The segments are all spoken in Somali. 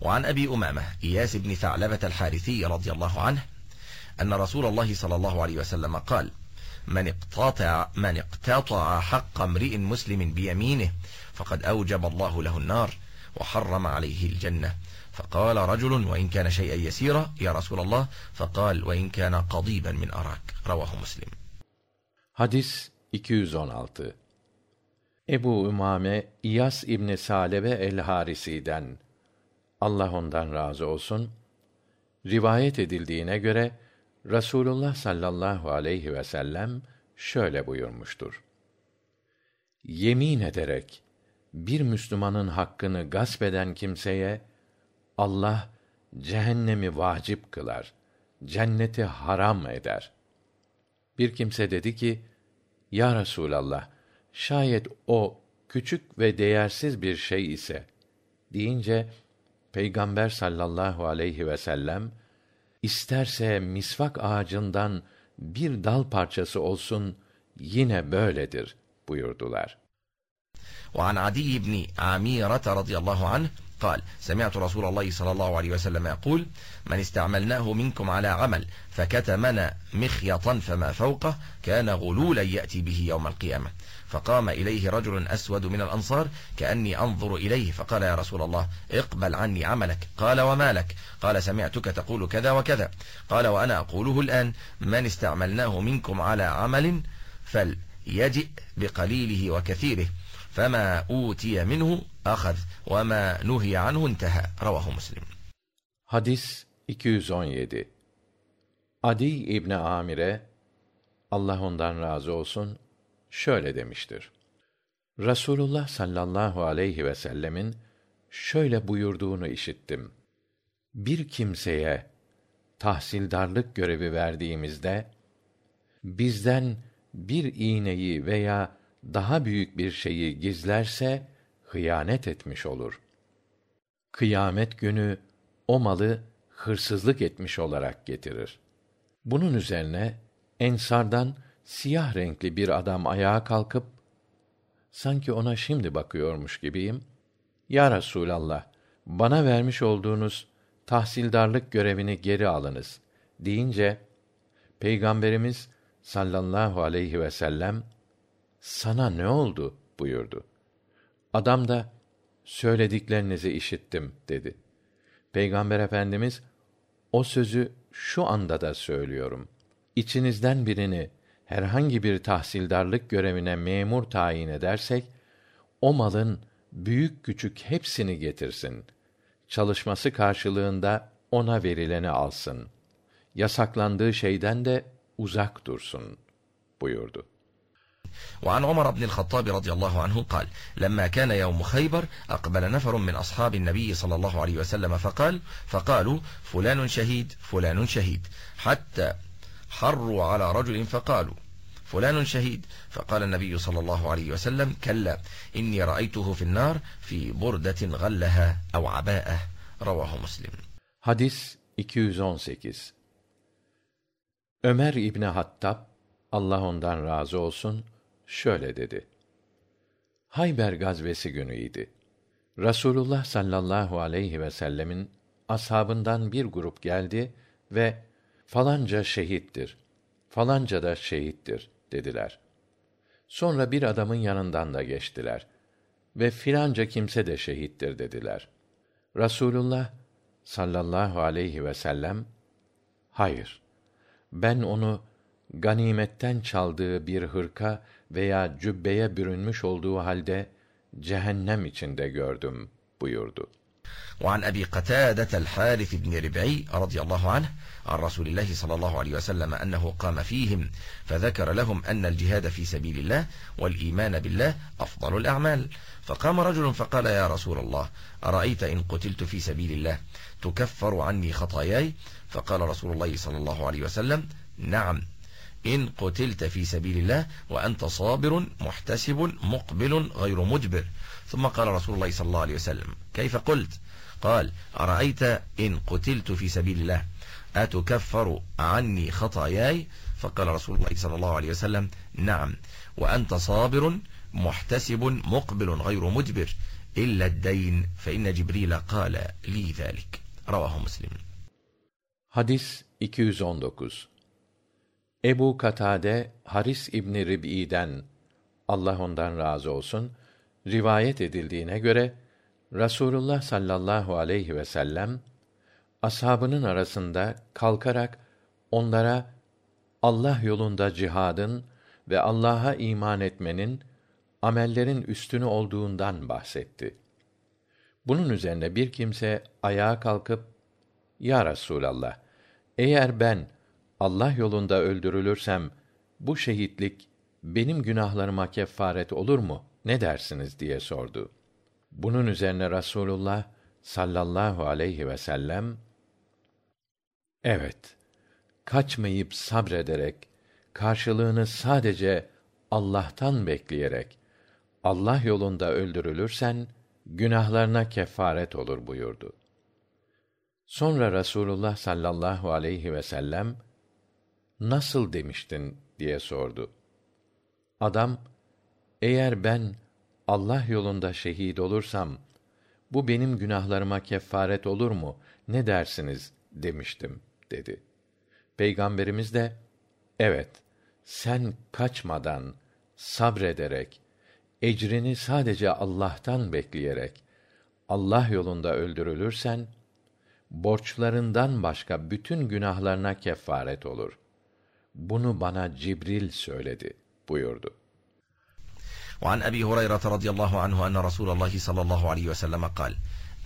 وعن أبي أمامة إياس بن ثعلبة الحارثي رضي الله عنه أن رسول الله صلى الله عليه وسلم قال من اقتطع, من اقتطع حق امرئ مسلم بيمينه فقد أوجب الله له النار وحرم عليه الجنة فقال رجل وإن كان شيئا يسيرا يا رسول الله فقال وإن كان قضيبا من أراك رواه مسلم Hadis 216 Ebu Ümame İyas İbni Salebe el-Harisi'den Allah ondan razı olsun rivayet edildiğine göre Rasulullah sallallahu aleyhi ve sellem şöyle buyurmuştur. Yemin ederek bir Müslümanın hakkını gasp eden kimseye Allah cehennemi vacip kılar, cenneti haram eder. Bir kimse dedi ki, Ya Resûlallah, şayet o küçük ve değersiz bir şey ise, deyince, Peygamber sallallahu aleyhi ve sellem, isterse misvak ağacından bir dal parçası olsun, yine böyledir, buyurdular. وعن عدي بن عميرة رضي الله عنه قال سمعت رسول الله صلى الله عليه وسلم يقول من استعملناه منكم على عمل فكتمنا مخيطا فما فوقه كان غلولا يأتي به يوم القيامة فقام إليه رجل أسود من الأنصار كأني أنظر إليه فقال يا رسول الله اقبل عني عملك قال وما لك قال سمعتك تقول كذا وكذا قال وأنا أقوله الآن من استعملناه منكم على عمل فليجئ بقليله وكثيره فما أوتي منه أخذ وما نهي عنه انتهى رواه مسلم Hadis 217 Adi İbni Amir'e Allah ondan razı olsun şöyle demiştir. Rasulullah sallallahu aleyhi ve sellemin şöyle buyurduğunu işittim. Bir kimseye tahsildarlık görevi verdiğimizde bizden bir iğneyi veya daha büyük bir şeyi gizlerse hıyanet etmiş olur. Kıyamet günü o malı hırsızlık etmiş olarak getirir. Bunun üzerine ensardan siyah renkli bir adam ayağa kalkıp sanki ona şimdi bakıyormuş gibiyim. Ya Resulallah, bana vermiş olduğunuz tahsildarlık görevini geri alınız deyince Peygamberimiz sallallahu aleyhi ve sellem sana ne oldu buyurdu. Adam da söylediklerinizi işittim dedi. Peygamber Efendimiz o sözü şu anda da söylüyorum. İçinizden birini herhangi bir tahsildarlık görevine memur tayin edersek o malın büyük küçük hepsini getirsin. Çalışması karşılığında ona verileni alsın. Yasaklandığı şeyden de uzak dursun buyurdu. وعن عمر بن الخطاب رضي الله عنه قال لما كان يوم خيبر أقبل نفر من أصحاب النبي صلى الله عليه وسلم فقال فقالوا فلان شهيد فلان شهيد حتى حروا على رجل فقالوا فلان شهيد فقال النبي صلى الله عليه وسلم كلا إني رأيته في النار في بردة غلها أو عباءة رواه مسلم Hadis 218 Ömer İbni Hattab, Allah ondan razı olsun, şöyle dedi. Hayber gazvesi günüydü. Rasulullah sallallahu aleyhi ve sellemin ashabından bir grup geldi ve falanca şehittir, falanca da şehittir dediler. Sonra bir adamın yanından da geçtiler ve filanca kimse de şehittir dediler. Rasulullah sallallahu aleyhi ve sellem hayır ben onu ganimetten çaldığı bir hırka veya cübbeye bürünmüş olduğu halde cehennem içinde gördüm buyurdu. وعن أبي قتادة الحارث بن ربعي رضي الله عنه عن رسول الله صلى الله عليه وسلم أنه قام فيهم فذكر لهم أن الجهاد في سبيل الله والإيمان بالله أفضل الأعمال فقام رجل فقال يا رسول الله أرأيت إن قتلت في سبيل الله تكفر عني خطاياي فقال رسول الله صلى الله عليه وسلم نعم إن قتلت في سبيل الله وأنت صابر محتسب مقبل غير مجبر ثم قال رسول الله صلى الله عليه وسلم كيف قلت قال أرأيت إن قتلت في سبيل الله أتكفر عني خطاياي فقال رسول الله صلى الله عليه وسلم نعم وأنت صابر محتسب مقبل غير مجبر إلا الدين فإن جبريل قال لي ذلك رواه مسلم Hadis 219 Ebu Katade Haris İbni Rib'i'den Allah ondan razı olsun rivayet edildiğine göre Rasulullah sallallahu aleyhi ve sellem ashabının arasında kalkarak onlara Allah yolunda cihadın ve Allah'a iman etmenin amellerin üstünü olduğundan bahsetti. Bunun üzerine bir kimse ayağa kalkıp Ya Resulallah eğer ben Allah yolunda öldürülürsem bu şehitlik benim günahlarıma kefaret olur mu? Ne dersiniz diye sordu. Bunun üzerine Rasulullah sallallahu aleyhi ve sellem Evet. Kaçmayıp sabrederek karşılığını sadece Allah'tan bekleyerek Allah yolunda öldürülürsen günahlarına kefaret olur buyurdu. Sonra Rasulullah sallallahu aleyhi ve sellem nasıl demiştin diye sordu. Adam eğer ben Allah yolunda şehit olursam bu benim günahlarıma kefaret olur mu? Ne dersiniz demiştim dedi. Peygamberimiz de evet sen kaçmadan sabrederek ecrini sadece Allah'tan bekleyerek Allah yolunda öldürülürsen borçlarından başka bütün günahlarına kefaret olur Bunu bana Cibril söyledi buyurdu. وعن أبي هريرة رضي الله عنه أن رسول الله صلى الله عليه وسلم قال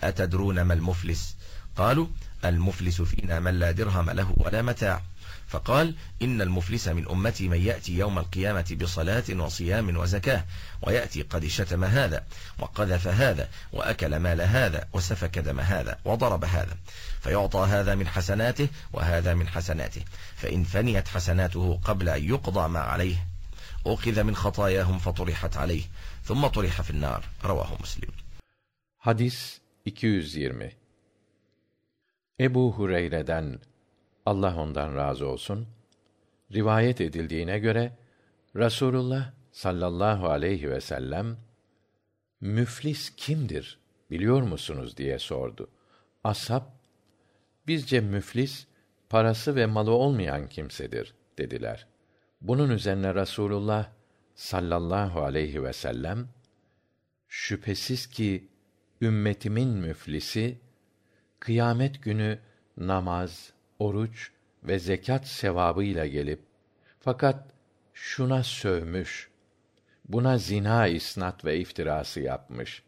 أتدرون ما المفلس قالوا المفلس فينا من لا درهم له ولا متاع فقال إن المفلس من أمتي من يأتي يوم القيامة بصلاة وصيام وزكاة ويأتي قد شتم هذا وقذف هذا وأكل مال هذا وسفك دم هذا وضرب هذا فيعطى هذا من حسناته وهذا من حسناته فإن فنيت حسناته قبل أن يقضى ما عليه أخذ من خطاياهم فطرحت عليه ثم طرح في النار رواه مسلم Hadis 220 Ebu Hureyre'den Allah ondan razı olsun rivayet edildiğine göre Rasulullah sallallahu aleyhi ve sellem müflis kimdir biliyor musunuz diye sordu. Ashab bizce müflis parası ve malı olmayan kimsedir dediler. Bunun üzerine Rasulullah sallallahu aleyhi ve sellem şüphesiz ki ümmetimin müflisi kıyamet günü namaz, oruç ve zekat sevabıyla gelip fakat şuna sövmüş, buna zina isnat ve iftirası yapmış,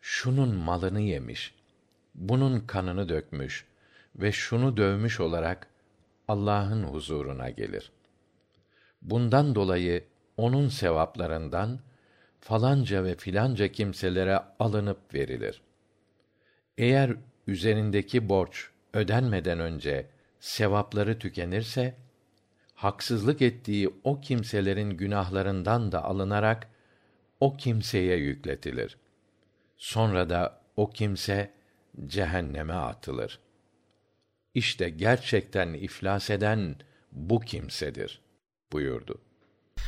şunun malını yemiş, bunun kanını dökmüş ve şunu dövmüş olarak Allah'ın huzuruna gelir. Bundan dolayı onun sevaplarından falanca ve filanca kimselere alınıp verilir. Eğer üzerindeki borç ödenmeden önce sevapları tükenirse haksızlık ettiği o kimselerin günahlarından da alınarak o kimseye yükletilir. Sonra da o kimse cehenneme atılır. İşte gerçekten iflas eden bu kimsedir buyurdu.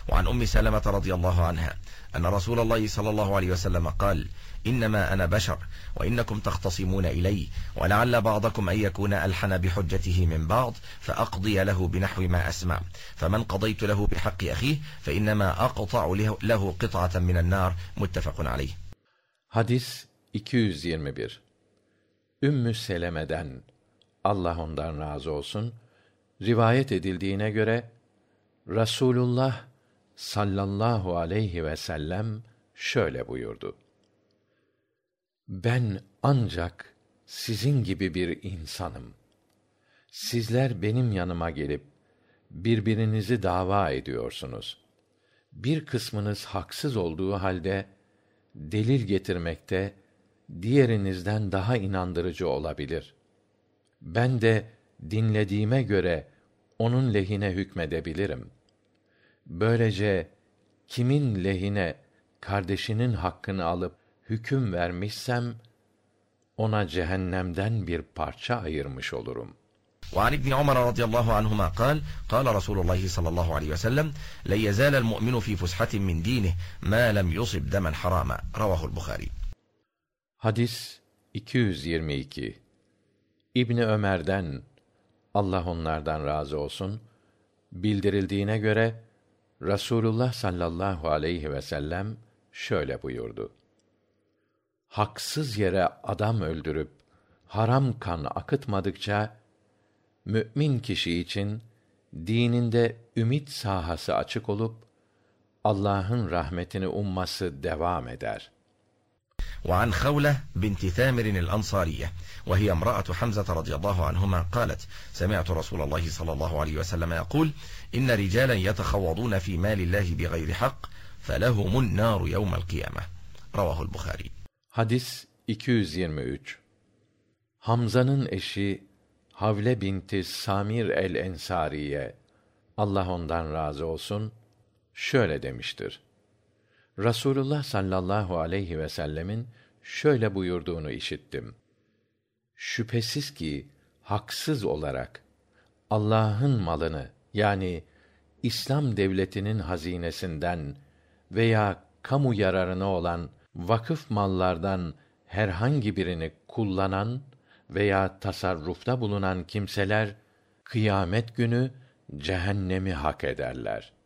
وعن أم سلمة رضي الله عنها أن رسول الله صلى الله عليه وسلم قال إنما أنا بشر وإنكم تختصمون إلي ولعل بعضكم أن يكون ألحن بحجته من بعض فأقضي له بنحو ما أسمع فمن قضيت له بحق أخيه فإنما أقطع له قطعة من النار متفق عليه Hadis 221 Ümmü Seleme'den Allah ondan razı olsun rivayet edildiğine göre Rasulullah sallallahu aleyhi ve sellem şöyle buyurdu. Ben ancak sizin gibi bir insanım. Sizler benim yanıma gelip birbirinizi dava ediyorsunuz. Bir kısmınız haksız olduğu halde delil getirmekte diğerinizden daha inandırıcı olabilir. Ben de dinlediğime göre onun lehine hükmedebilirim Böylece kimin lehine kardeşinin hakkını alıp hüküm vermişsem ona cehennemden bir parça ayırmış olurum. وعن ابن عمر رضي الله عنهما قال قال رسول الله صلى الله عليه وسلم لن يزال المؤمن في فسحة من دينه ما لم يصب دما حراما رواه البخاري Hadis 222 İbni Ömer'den Allah onlardan razı olsun bildirildiğine göre Rasulullah sallallahu aleyhi ve sellem şöyle buyurdu. Haksız yere adam öldürüp haram kan akıtmadıkça mümin kişi için dininde ümit sahası açık olup Allah'ın rahmetini umması devam eder.'' وعن خولة بنت ثامر الأنصارية وهي امرأة حمزة رضي الله عنهما قالت سمعت رسول الله صلى الله عليه وسلم يقول إن رجالا يتخوضون في مال الله بغير حق فلهم النار يوم القيامة رواه البخاري Hadis 223 Hamza'nın eşi Havle binti Samir el-Ensariye Allah ondan razı olsun şöyle demiştir. Rasulullah sallallahu aleyhi ve sellemin şöyle buyurduğunu işittim. Şüphesiz ki haksız olarak Allah'ın malını yani İslam devletinin hazinesinden veya kamu yararına olan vakıf mallardan herhangi birini kullanan veya tasarrufta bulunan kimseler kıyamet günü cehennemi hak ederler.